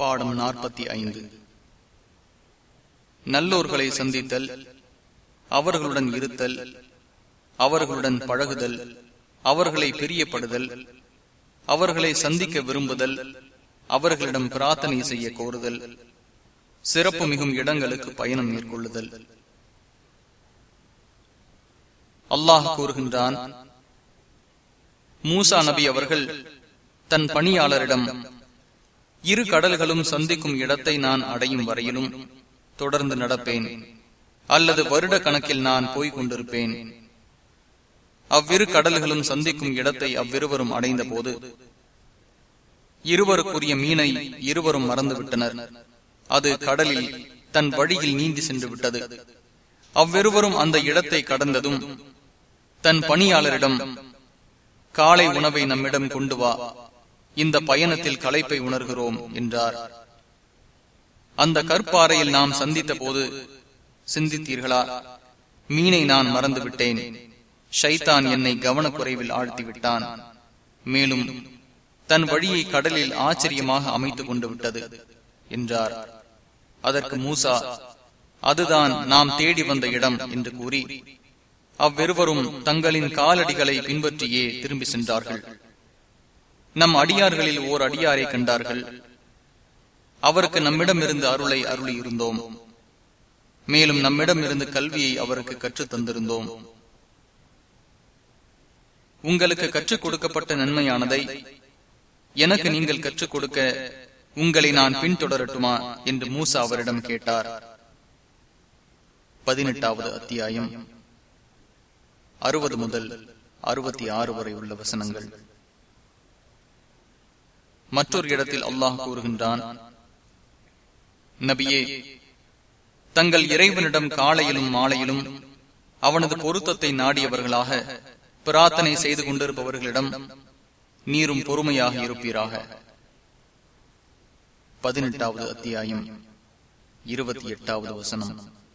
பாடம் நாற்பத்தி ஐந்து. நல்லோர்களை சந்தித்தல் அவர்களுடன் இருத்தல் அவர்களுடன் பழகுதல் அவர்களை பிரியப்படுதல் அவர்களை சந்திக்க விரும்புதல் அவர்களிடம் பிரார்த்தனை செய்ய கோருதல் சிறப்பு மிகும் இடங்களுக்கு பயணம் மேற்கொள்ளுதல். அல்லாஹ் கூறுகின்றான் மூசா நபி அவர்கள் தன் பணியாளரிடம் இரு கடல்களும் சந்திக்கும் இடத்தை நான் அடையும் வரையிலும் தொடர்ந்து நடப்பேன். அல்லது வருட கணக்கில் நான் போய்க் கொண்டிருப்பேன். அவ்விரு கடல்களும் சந்திக்கும் இடத்தை அவ்விருவரும் அடைந்த போது இருவருக்குரிய மீனை இருவரும் மறந்துவிட்டனர். அது கடலில் தன் வழியில் நீந்தி சென்று விட்டது அவ்விருவரும் அந்த இடத்தை கடந்ததும் தன் பணியாளரிடம் காலை உணவை நம்மிடம் கொண்டு வா. இந்த பயணத்தில் களைப்பை உணர்கிறோம் என்றார். அந்த கற்பாறையில் நாம் சந்தித்த போது சிந்தித்தீர்களா? மீனை நான் மறந்துவிட்டேன். ஷைத்தான் என்னை கவனக்குறைவில் ஆழ்த்திவிட்டான். மேலும் தன் வழியை கடலில் ஆச்சரியமாக அமைத்துக் கொண்டு விட்டது என்றார். அதற்கு மூசா அதுதான் நாம் தேடி வந்த இடம் என்று கூறி அவ்விருவரும் தங்களின் காலடிகளை பின்பற்றியே திரும்பி சென்றார்கள். நம் அடியார்களில் ஓர் அடியாரை கண்டார்கள். அவருக்கு நம்மிடம் இருந்து அருளை அருளி இருந்தோம் மேலும் நம்மிடம் இருந்து கல்வியை அவருக்கு கற்றுத் தந்திருந்தோம். உங்களுக்கு கற்றுக் கொடுக்கப்பட்ட நன்மையானதை எனக்கு நீங்கள் கற்றுக் கொடுக்க உங்களை நான் பின்தொடரட்டுமா என்று மூசா அவரிடம் கேட்டார். பதினெட்டாவது அத்தியாயம். அறுபது முதல் அறுபத்தி ஆறு வரை உள்ள வசனங்கள். மற்றொரு இடத்தில் அல்லாஹ் கூறுகின்றான் நபியே தங்கள் இறைவனிடம் காலையிலும் மாலையிலும் அவனது பொருத்தத்தை நாடியவர்களாக பிரார்த்தனை செய்து கொண்டிருப்பவர்களிடம் நீரும் பொறுமையாக இருப்பீராக. பதினெட்டாவது அத்தியாயம் இருபத்தி எட்டாவது வசனம்.